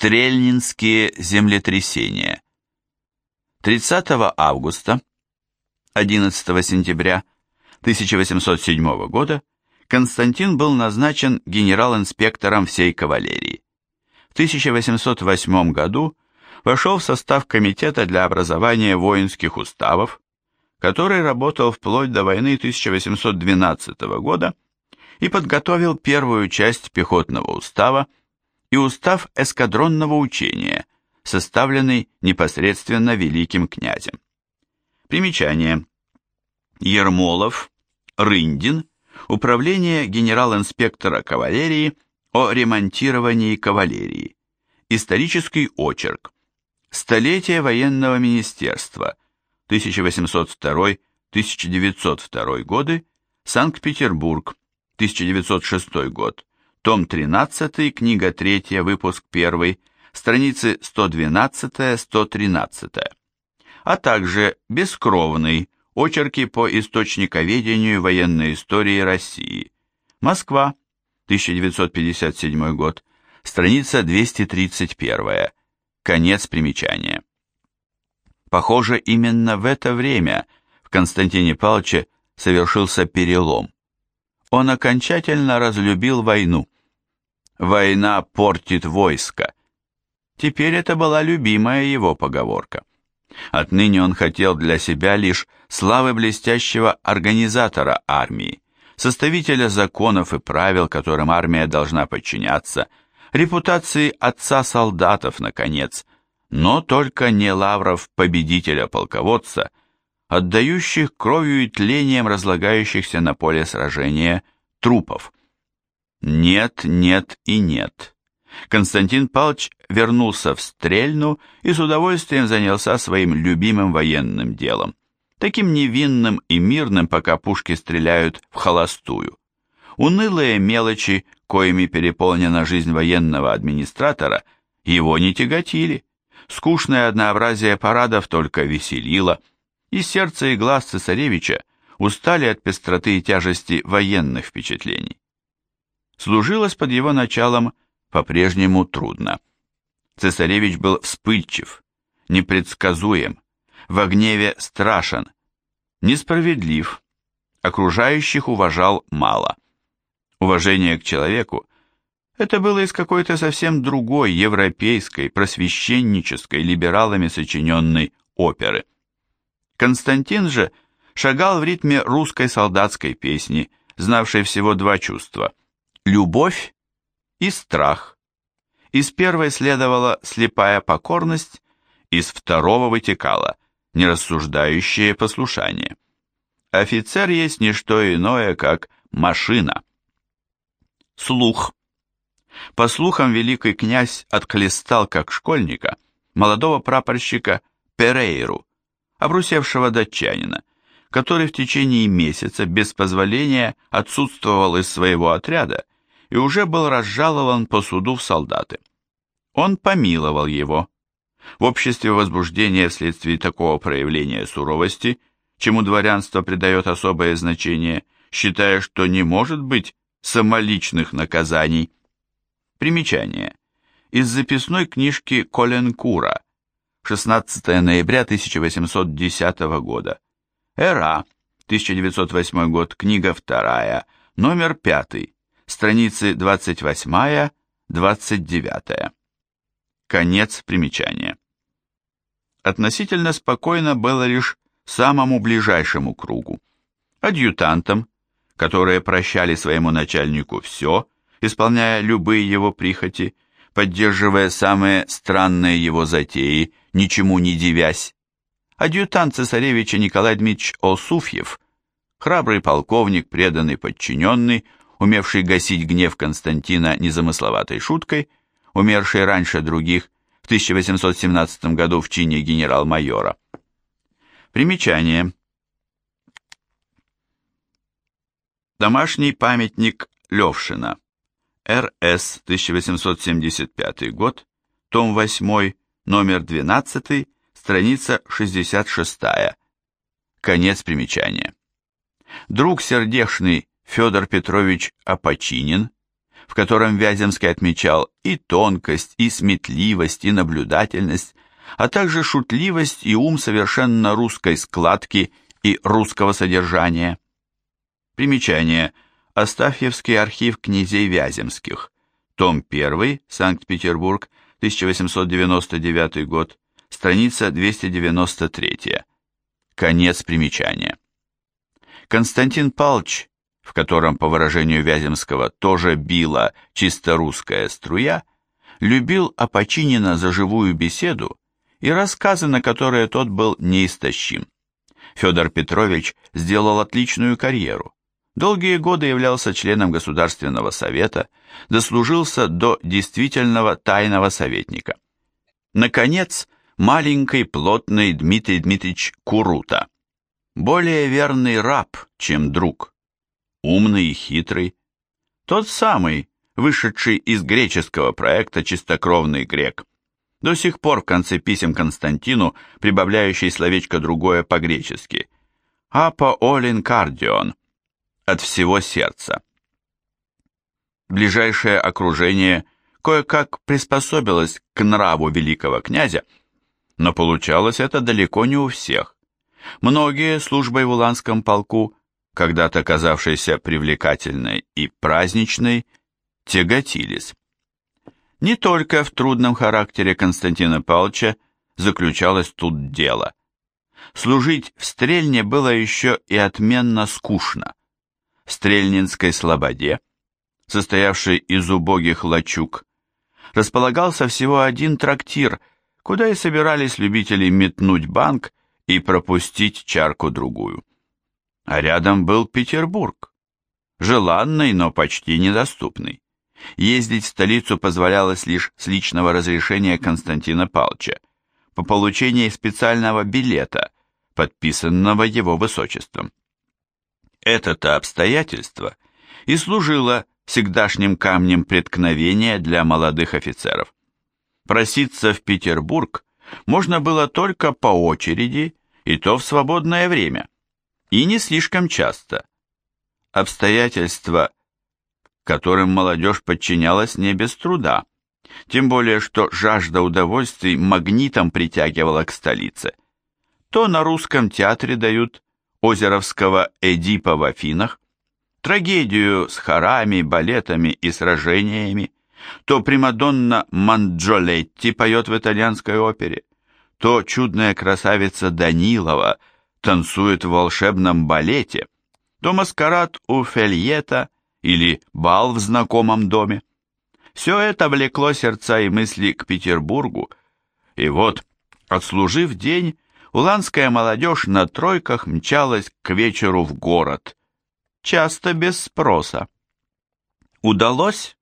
Стрельнинские землетрясения. 30 августа 11 сентября 1807 года Константин был назначен генерал-инспектором всей кавалерии. В 1808 году вошел в состав Комитета для образования воинских уставов, который работал вплоть до войны 1812 года и подготовил первую часть пехотного устава и устав эскадронного учения, составленный непосредственно великим князем. Примечание. Ермолов, Рындин, Управление генерал-инспектора кавалерии о ремонтировании кавалерии. Исторический очерк. Столетие военного министерства. 1802-1902 годы. Санкт-Петербург. 1906 год. Том 13, книга 3, выпуск 1, страницы 112-113. А также Бескровный. Очерки по источниковедению военной истории России. Москва. 1957 год. Страница 231. Конец примечания. Похоже, именно в это время в Константине Павловиче совершился перелом. Он окончательно разлюбил войну. «Война портит войско». Теперь это была любимая его поговорка. Отныне он хотел для себя лишь славы блестящего организатора армии, составителя законов и правил, которым армия должна подчиняться, репутации отца солдатов, наконец, но только не лавров победителя-полководца, отдающих кровью и тлением разлагающихся на поле сражения трупов. Нет, нет и нет. Константин Павлович вернулся в Стрельну и с удовольствием занялся своим любимым военным делом, таким невинным и мирным, пока пушки стреляют в холостую. Унылые мелочи, коими переполнена жизнь военного администратора, его не тяготили. Скучное однообразие парадов только веселило, и сердце и глаз цесаревича устали от пестроты и тяжести военных впечатлений. Служилось под его началом по-прежнему трудно. Цесаревич был вспыльчив, непредсказуем, в гневе страшен, несправедлив, окружающих уважал мало. Уважение к человеку – это было из какой-то совсем другой европейской, просвещеннической, либералами сочиненной оперы. Константин же шагал в ритме русской солдатской песни, знавшей всего два чувства – любовь и страх. Из первой следовала слепая покорность, из второго вытекало нерассуждающее послушание. Офицер есть не что иное, как машина. Слух. По слухам, великий князь отхлестал, как школьника, молодого прапорщика Перейру, обрусевшего датчанина, который в течение месяца без позволения отсутствовал из своего отряда и уже был разжалован по суду в солдаты. Он помиловал его. В обществе возбуждения вследствие такого проявления суровости, чему дворянство придает особое значение, считая, что не может быть самоличных наказаний. Примечание. Из записной книжки Коленкура, 16 ноября 1810 года. Эра, 1908 год, книга 2, номер 5, страницы 28-29. Конец примечания. Относительно спокойно было лишь самому ближайшему кругу. Адъютантам, которые прощали своему начальнику все, исполняя любые его прихоти, поддерживая самые странные его затеи, ничему не дивясь. Адъютант цесаревича Николай Дмитриевич Осуфьев, храбрый полковник, преданный подчиненный, умевший гасить гнев Константина незамысловатой шуткой, умерший раньше других в 1817 году в чине генерал-майора. Примечание. Домашний памятник Левшина. РС 1875 год, том 8, номер 12, страница 66. Конец примечания. Друг сердечный Федор Петрович Апочинин, в котором Вяземский отмечал и тонкость, и сметливость, и наблюдательность, а также шутливость и ум совершенно русской складки и русского содержания. Примечание. Астафьевский архив князей Вяземских. Том 1, Санкт-Петербург, 1899 год, страница 293. Конец примечания. Константин Палч, в котором, по выражению Вяземского, тоже била чисто русская струя, любил Апочинина за живую беседу и рассказы, на которые тот был неистощим. Федор Петрович сделал отличную карьеру. Долгие годы являлся членом Государственного совета, дослужился до действительного тайного советника. Наконец, маленький плотный Дмитрий Дмитриевич Курута. Более верный раб, чем друг. Умный и хитрый. Тот самый, вышедший из греческого проекта «Чистокровный грек», до сих пор в конце писем Константину, прибавляющий словечко другое по-гречески. «Апо олин кардион» от всего сердца. Ближайшее окружение кое-как приспособилось к нраву великого князя, но получалось это далеко не у всех. Многие службой в Уланском полку, когда-то казавшейся привлекательной и праздничной, тяготились. Не только в трудном характере Константина Павловича заключалось тут дело. Служить в Стрельне было еще и отменно скучно. В Стрельнинской слободе, состоявшей из убогих лачуг, располагался всего один трактир, куда и собирались любители метнуть банк и пропустить чарку-другую. А рядом был Петербург, желанный, но почти недоступный. Ездить в столицу позволялось лишь с личного разрешения Константина Палча, по получении специального билета, подписанного его высочеством. Это-то обстоятельство и служило всегдашним камнем преткновения для молодых офицеров. Проситься в Петербург можно было только по очереди, и то в свободное время, и не слишком часто. Обстоятельства которым молодежь подчинялась не без труда, тем более что жажда удовольствий магнитом притягивала к столице. То на русском театре дают Озеровского Эдипа в Афинах, трагедию с хорами, балетами и сражениями, то Примадонна Манджолетти поет в итальянской опере, то чудная красавица Данилова танцует в волшебном балете, то маскарад у Фельета – или бал в знакомом доме. Все это влекло сердца и мысли к Петербургу, и вот, отслужив день, уланская молодежь на тройках мчалась к вечеру в город, часто без спроса. Удалось?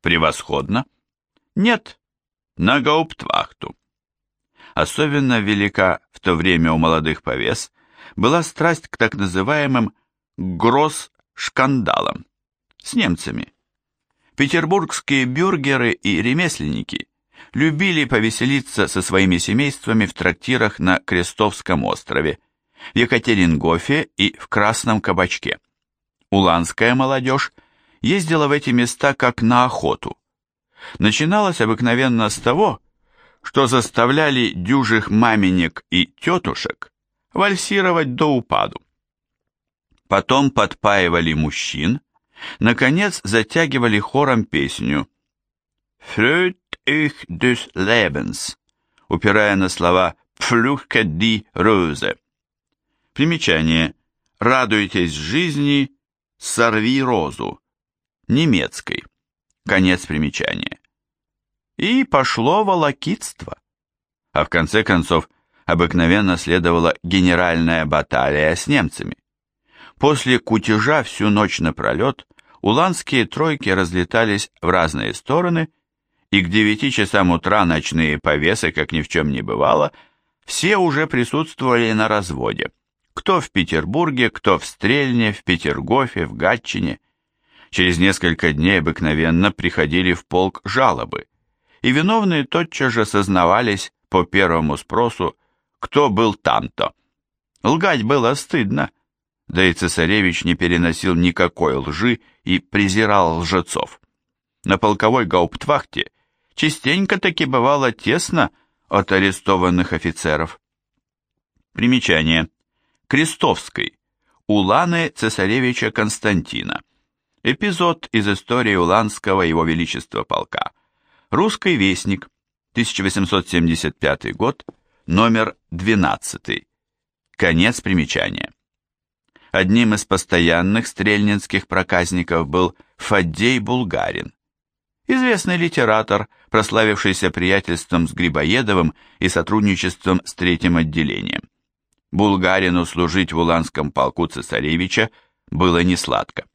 Превосходно. Нет, на гауптвахту. Особенно велика в то время у молодых повес была страсть к так называемым гросс-шкандалам с немцами. Петербургские бюргеры и ремесленники любили повеселиться со своими семействами в трактирах на Крестовском острове, в Екатерингофе и в Красном кабачке. Уланская молодежь ездила в эти места как на охоту. Начиналось обыкновенно с того, что заставляли дюжих маменек и тетушек вальсировать до упаду. Потом подпаивали мужчин, Наконец затягивали хором песню «Früht ich des Lebens», упирая на слова «Pflücke die Rose». Примечание «Радуйтесь жизни, сорви розу» немецкой. Конец примечания. И пошло волокитство. А в конце концов, обыкновенно следовала генеральная баталия с немцами. После кутежа всю ночь напролет уланские тройки разлетались в разные стороны, и к девяти часам утра ночные повесы, как ни в чем не бывало, все уже присутствовали на разводе. Кто в Петербурге, кто в Стрельне, в Петергофе, в Гатчине. Через несколько дней обыкновенно приходили в полк жалобы, и виновные тотчас же сознавались по первому спросу, кто был там-то. Лгать было стыдно, да и цесаревич не переносил никакой лжи и презирал лжецов. на полковой гауптвахте частенько таки бывало тесно от арестованных офицеров. Примечание. Крестовской. Уланы цесаревича Константина. Эпизод из истории Уланского его величества полка. Русский вестник. 1875 год. Номер 12. Конец примечания. Одним из постоянных стрельнинских проказников был Фаддей Булгарин. Известный литератор, прославившийся приятельством с Грибоедовым и сотрудничеством с третьим отделением. Булгарину служить в Уланском полку цесаревича было несладко.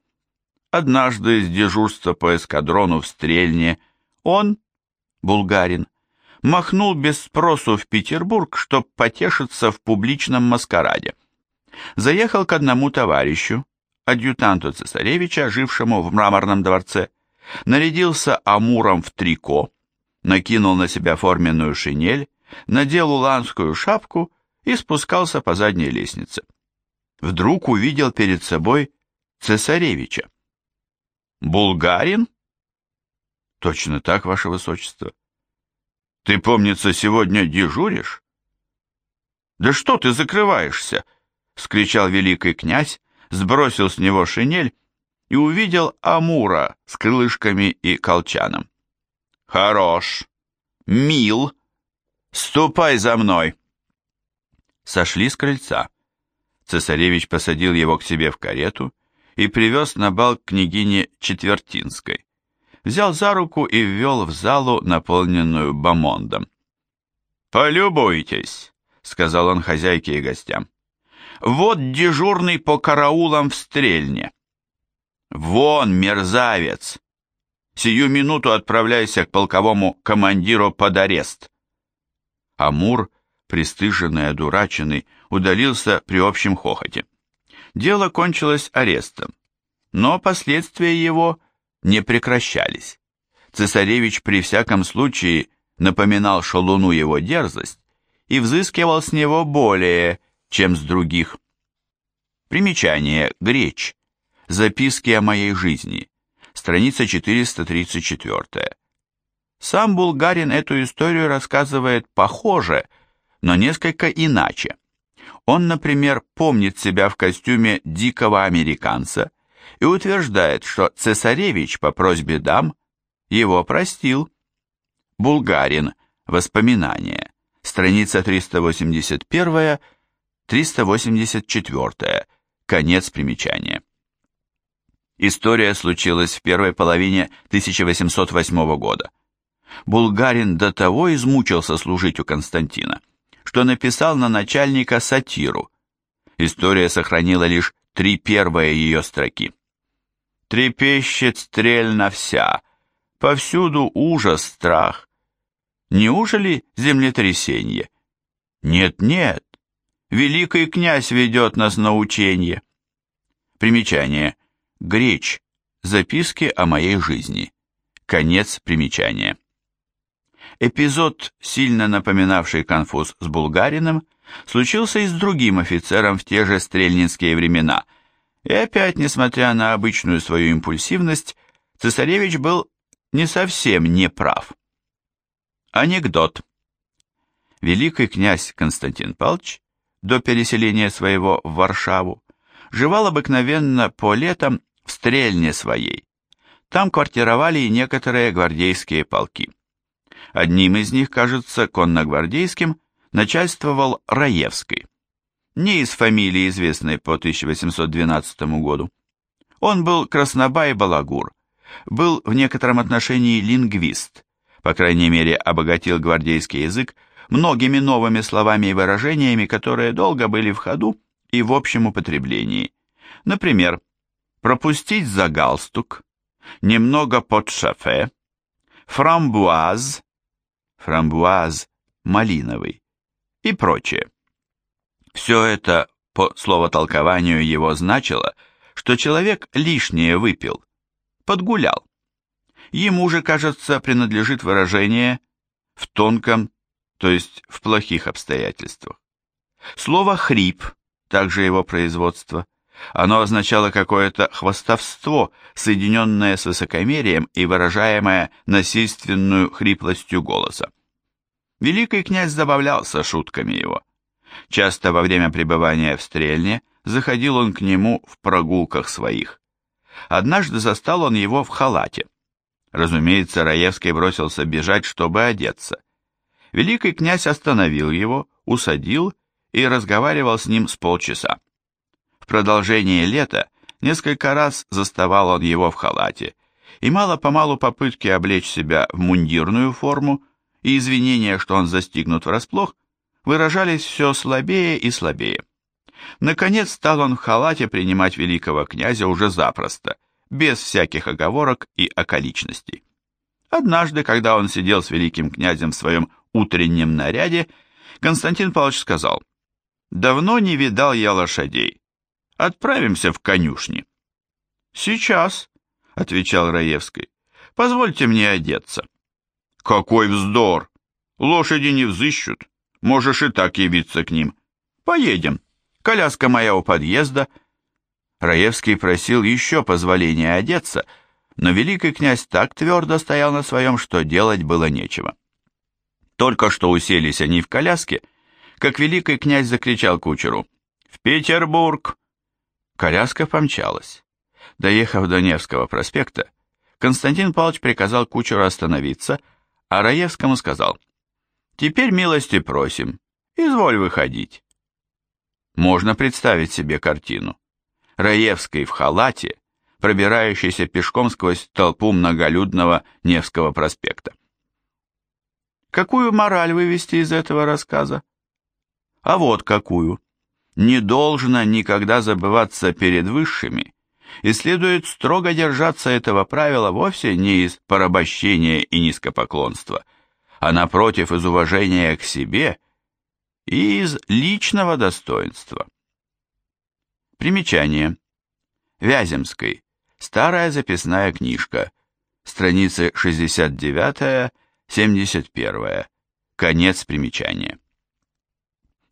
Однажды с дежурства по эскадрону в Стрельне он, Булгарин, махнул без спросу в Петербург, чтоб потешиться в публичном маскараде. Заехал к одному товарищу, адъютанту цесаревича, жившему в мраморном дворце, нарядился амуром в трико, накинул на себя форменную шинель, надел уланскую шапку и спускался по задней лестнице. Вдруг увидел перед собой цесаревича. «Булгарин?» «Точно так, ваше высочество». «Ты, помнится, сегодня дежуришь?» «Да что ты закрываешься?» — скричал великий князь, сбросил с него шинель и увидел Амура с крылышками и колчаном. «Хорош! Мил! Ступай за мной!» Сошли с крыльца. Цесаревич посадил его к себе в карету и привез на бал княгине Четвертинской. Взял за руку и ввел в залу, наполненную бомондом. «Полюбуйтесь», — сказал он хозяйке и гостям. «Вот дежурный по караулам в стрельне». «Вон, мерзавец! Сию минуту отправляйся к полковому командиру под арест!» Амур, пристыженный, одураченный, удалился при общем хохоте. Дело кончилось арестом, но последствия его не прекращались. Цесаревич при всяком случае напоминал шалуну его дерзость и взыскивал с него более, чем с других. Примечание. Греч. Записки о моей жизни. Страница 434. Сам Булгарин эту историю рассказывает похоже, но несколько иначе. Он, например, помнит себя в костюме дикого американца и утверждает, что цесаревич по просьбе дам его простил. Булгарин. Воспоминания. Страница 381-384. Конец примечания. История случилась в первой половине 1808 года. Булгарин до того измучился служить у Константина, что написал на начальника сатиру. История сохранила лишь три первые ее строки. «Трепещет стрельна вся, повсюду ужас, страх. Неужели землетрясенье? Нет-нет, великий князь ведет нас на учение». Примечание. Греч. Записки о моей жизни. Конец примечания. Эпизод, сильно напоминавший конфуз с Булгарином, случился и с другим офицером в те же стрельнинские времена, и опять, несмотря на обычную свою импульсивность, цесаревич был не совсем неправ. Анекдот. Великий князь Константин Павлович до переселения своего в Варшаву жевал обыкновенно по летам в Стрельне своей. Там квартировали и некоторые гвардейские полки. Одним из них, кажется, конногвардейским, начальствовал Раевский. Не из фамилии, известной по 1812 году. Он был краснобай балагур, был в некотором отношении лингвист, по крайней мере, обогатил гвардейский язык многими новыми словами и выражениями, которые долго были в ходу и в общем употреблении. Например, пропустить за галстук, немного под шафе, фрамбуаз, фрамбуаз малиновый и прочее. Все это по словотолкованию его значило, что человек лишнее выпил, подгулял. Ему же, кажется, принадлежит выражение «в тонком», то есть в плохих обстоятельствах. Слово «хрип», также его производство – Оно означало какое-то хвастовство, соединенное с высокомерием и выражаемое насильственную хриплостью голоса. Великий князь забавлялся шутками его. Часто во время пребывания в Стрельне заходил он к нему в прогулках своих. Однажды застал он его в халате. Разумеется, Раевский бросился бежать, чтобы одеться. Великий князь остановил его, усадил и разговаривал с ним с полчаса. В продолжение лета несколько раз заставал он его в халате, и мало-помалу попытки облечь себя в мундирную форму и извинения, что он застигнут врасплох, выражались все слабее и слабее. Наконец стал он в халате принимать великого князя уже запросто, без всяких оговорок и околичностей. Однажды, когда он сидел с великим князем в своем утреннем наряде, Константин Павлович сказал, «Давно не видал я лошадей. Отправимся в конюшни». «Сейчас», — отвечал Раевский, — «позвольте мне одеться». «Какой вздор! Лошади не взыщут. Можешь и так явиться к ним. Поедем. Коляска моя у подъезда». Раевский просил еще позволения одеться, но великий князь так твердо стоял на своем, что делать было нечего. Только что уселись они в коляске, как великий князь закричал кучеру «В Петербург!». Коляска помчалась. Доехав до Невского проспекта, Константин Павлович приказал кучеру остановиться, а Раевскому сказал «Теперь милости просим, изволь выходить». Можно представить себе картину. Раевский в халате, пробирающийся пешком сквозь толпу многолюдного Невского проспекта. Какую мораль вывести из этого рассказа? А вот какую. Не должно никогда забываться перед высшими, и следует строго держаться этого правила вовсе не из порабощения и низкопоклонства, а напротив из уважения к себе и из личного достоинства. Примечание. Вяземской. Старая записная книжка. Страницы 69-71. Конец примечания.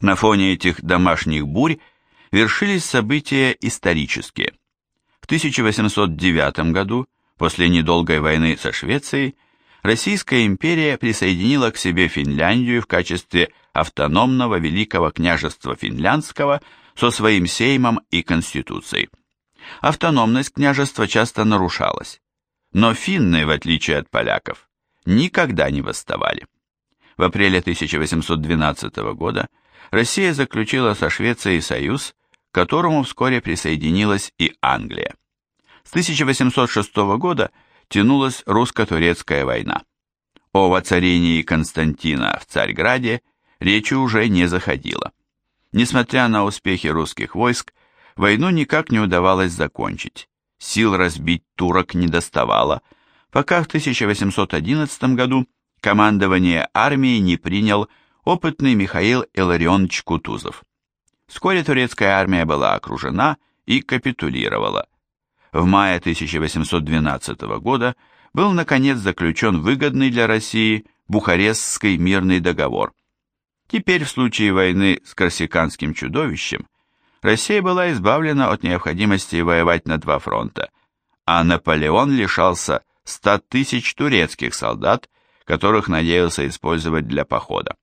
На фоне этих домашних бурь вершились события исторические. В 1809 году, после недолгой войны со Швецией, Российская империя присоединила к себе Финляндию в качестве автономного Великого княжества Финляндского со своим сеймом и конституцией. Автономность княжества часто нарушалась, но финны, в отличие от поляков, никогда не восставали. В апреле 1812 года Россия заключила со Швецией союз, к которому вскоре присоединилась и Англия. С 1806 года тянулась русско-турецкая война. О воцарении Константина в Царьграде речи уже не заходило. Несмотря на успехи русских войск, войну никак не удавалось закончить. Сил разбить турок не доставало, пока в 1811 году командование армии не принял опытный Михаил Илларионович Кутузов. Вскоре турецкая армия была окружена и капитулировала. В мае 1812 года был наконец заключен выгодный для России Бухарестский мирный договор. Теперь в случае войны с корсиканским чудовищем Россия была избавлена от необходимости воевать на два фронта, а Наполеон лишался 100 тысяч турецких солдат, которых надеялся использовать для похода.